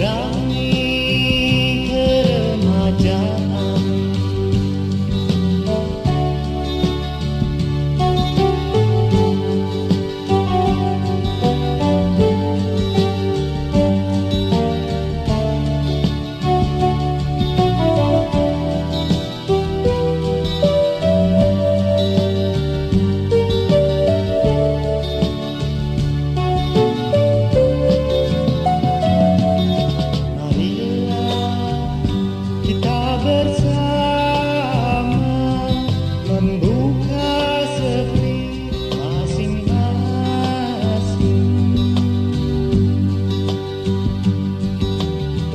ground.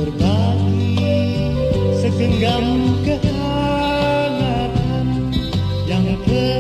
berbagi segenggam kehangatan yang ter